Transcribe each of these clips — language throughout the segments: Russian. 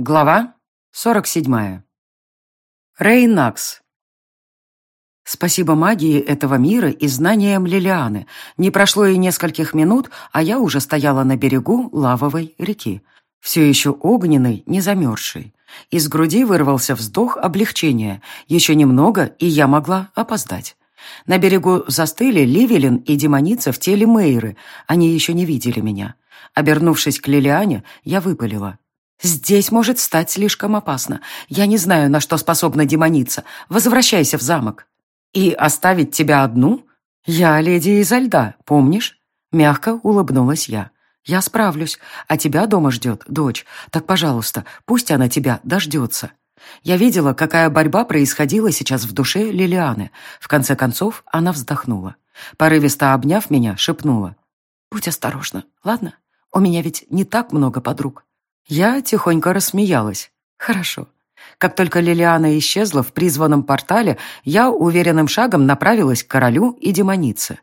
Глава 47. Рейнакс. Спасибо магии этого мира и знаниям Лилианы. Не прошло и нескольких минут, а я уже стояла на берегу лавовой реки. Все еще огненной, не замерзшей. Из груди вырвался вздох облегчения. Еще немного, и я могла опоздать. На берегу застыли Ливелин и демоница в теле Мейры. Они еще не видели меня. Обернувшись к Лилиане, я выпалила. «Здесь может стать слишком опасно. Я не знаю, на что способна демоница. Возвращайся в замок». «И оставить тебя одну?» «Я леди изо льда, помнишь?» Мягко улыбнулась я. «Я справлюсь, а тебя дома ждет дочь. Так, пожалуйста, пусть она тебя дождется». Я видела, какая борьба происходила сейчас в душе Лилианы. В конце концов, она вздохнула. Порывисто обняв меня, шепнула. «Будь осторожна, ладно? У меня ведь не так много подруг». Я тихонько рассмеялась. Хорошо. Как только Лилиана исчезла в призванном портале, я уверенным шагом направилась к королю и демонице.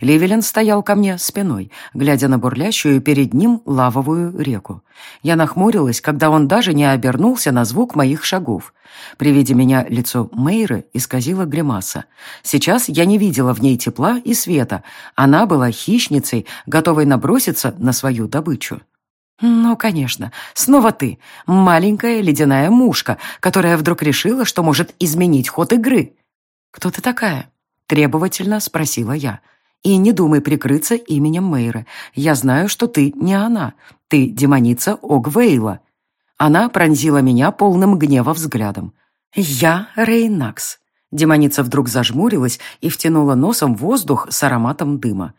Ливелин стоял ко мне спиной, глядя на бурлящую перед ним лавовую реку. Я нахмурилась, когда он даже не обернулся на звук моих шагов. При виде меня лицо Мейры исказило гримаса. Сейчас я не видела в ней тепла и света. Она была хищницей, готовой наброситься на свою добычу. «Ну, конечно, снова ты, маленькая ледяная мушка, которая вдруг решила, что может изменить ход игры». «Кто ты такая?» — требовательно спросила я. «И не думай прикрыться именем Мейры. Я знаю, что ты не она. Ты демоница Огвейла». Она пронзила меня полным гнева взглядом. «Я Рейнакс». Демоница вдруг зажмурилась и втянула носом воздух с ароматом дыма.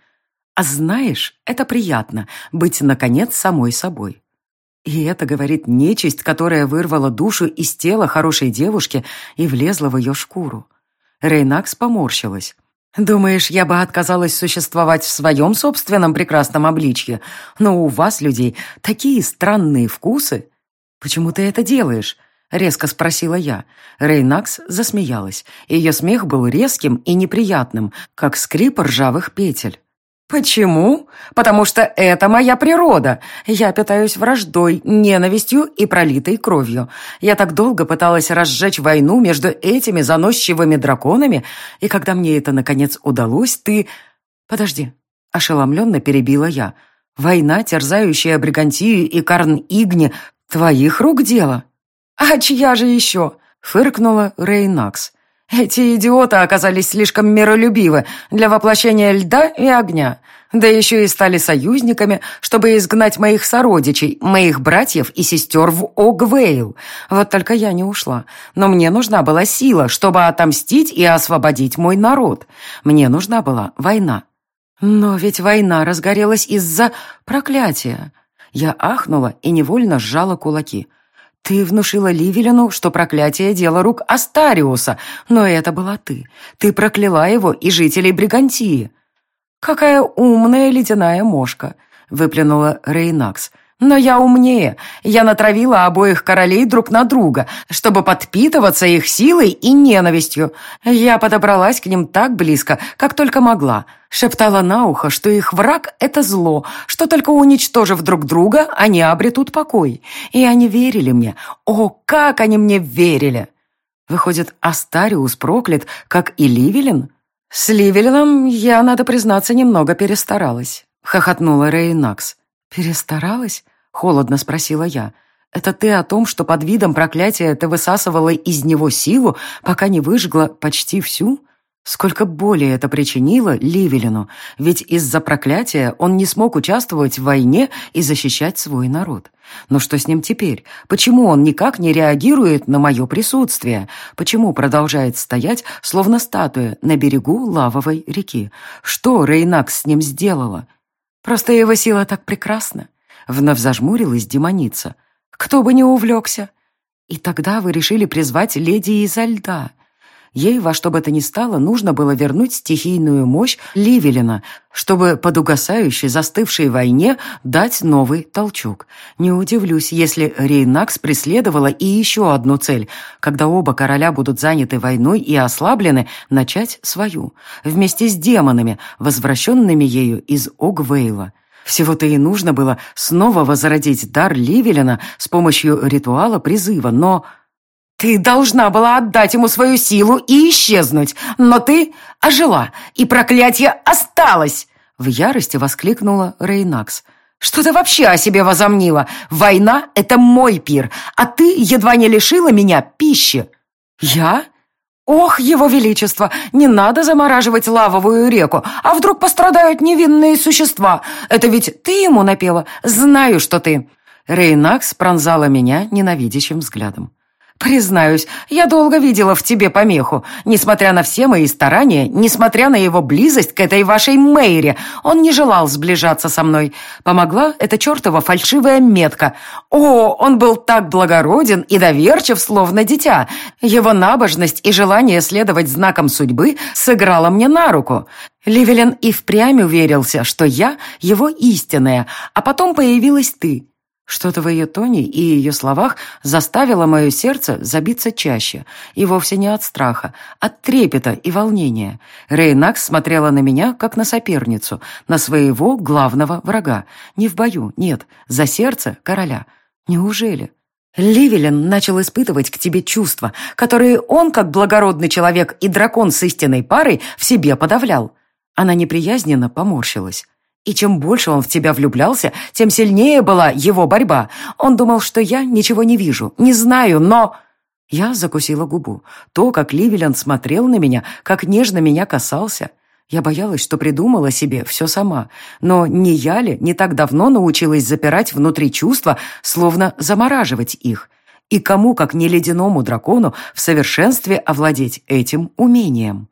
А знаешь, это приятно — быть, наконец, самой собой. И это говорит нечисть, которая вырвала душу из тела хорошей девушки и влезла в ее шкуру. Рейнакс поморщилась. «Думаешь, я бы отказалась существовать в своем собственном прекрасном обличье? Но у вас, людей, такие странные вкусы. Почему ты это делаешь?» — резко спросила я. Рейнакс засмеялась. Ее смех был резким и неприятным, как скрип ржавых петель. Почему? Потому что это моя природа. Я питаюсь враждой, ненавистью и пролитой кровью. Я так долго пыталась разжечь войну между этими заносчивыми драконами, и когда мне это, наконец, удалось, ты... Подожди, ошеломленно перебила я. Война, терзающая Бригантию и Карн-Игни, твоих рук дело? А чья же еще? Фыркнула Рейнакс. Эти идиоты оказались слишком миролюбивы для воплощения льда и огня. Да еще и стали союзниками, чтобы изгнать моих сородичей, моих братьев и сестер в Огвейл. Вот только я не ушла. Но мне нужна была сила, чтобы отомстить и освободить мой народ. Мне нужна была война. Но ведь война разгорелась из-за проклятия. Я ахнула и невольно сжала кулаки. «Ты внушила Ливелину, что проклятие — дело рук Астариуса, но это была ты. Ты прокляла его и жителей Бригантии». «Какая умная ледяная мошка!» — выплюнула Рейнакс. «Но я умнее. Я натравила обоих королей друг на друга, чтобы подпитываться их силой и ненавистью. Я подобралась к ним так близко, как только могла. Шептала на ухо, что их враг — это зло, что только уничтожив друг друга, они обретут покой. И они верили мне. О, как они мне верили! Выходит, Астариус проклят, как и Ливелин? С Ливелином я, надо признаться, немного перестаралась. Хохотнула Рейнакс. «Перестаралась?» — холодно спросила я. «Это ты о том, что под видом проклятия ты высасывала из него силу, пока не выжгла почти всю?» Сколько боли это причинило Ливелину, ведь из-за проклятия он не смог участвовать в войне и защищать свой народ. Но что с ним теперь? Почему он никак не реагирует на мое присутствие? Почему продолжает стоять, словно статуя, на берегу лавовой реки? Что Рейнакс с ним сделала? Просто его сила так прекрасна. Вновь зажмурилась демоница. Кто бы не увлекся. И тогда вы решили призвать леди изо льда — Ей во что бы то ни стало нужно было вернуть стихийную мощь Ливелина, чтобы под угасающей застывшей войне дать новый толчок. Не удивлюсь, если Рейнакс преследовала и еще одну цель, когда оба короля будут заняты войной и ослаблены, начать свою, вместе с демонами, возвращенными ею из Огвейла. Всего-то и нужно было снова возродить дар Ливелина с помощью ритуала призыва, но... Ты должна была отдать ему свою силу и исчезнуть, но ты ожила, и проклятие осталось!» В ярости воскликнула Рейнакс. «Что ты вообще о себе возомнила? Война — это мой пир, а ты едва не лишила меня пищи!» «Я? «Ох, его величество, не надо замораживать лавовую реку, а вдруг пострадают невинные существа? Это ведь ты ему напела? Знаю, что ты...» Рейнакс пронзала меня ненавидящим взглядом. Признаюсь, я долго видела в тебе помеху. Несмотря на все мои старания, несмотря на его близость к этой вашей Мэйре, он не желал сближаться со мной. Помогла эта чертова фальшивая метка. О, он был так благороден и доверчив, словно дитя. Его набожность и желание следовать знакам судьбы сыграло мне на руку. Ливелин и впрямь уверился, что я его истинная, а потом появилась ты. Что-то в ее тоне и ее словах заставило мое сердце забиться чаще, и вовсе не от страха, от трепета и волнения. Рейнакс смотрела на меня, как на соперницу, на своего главного врага. Не в бою, нет, за сердце короля. Неужели? Ливелин начал испытывать к тебе чувства, которые он, как благородный человек и дракон с истинной парой, в себе подавлял. Она неприязненно поморщилась. И чем больше он в тебя влюблялся, тем сильнее была его борьба. Он думал, что я ничего не вижу, не знаю, но... Я закусила губу. То, как Ливелин смотрел на меня, как нежно меня касался. Я боялась, что придумала себе все сама. Но не я ли не так давно научилась запирать внутри чувства, словно замораживать их? И кому, как не ледяному дракону, в совершенстве овладеть этим умением?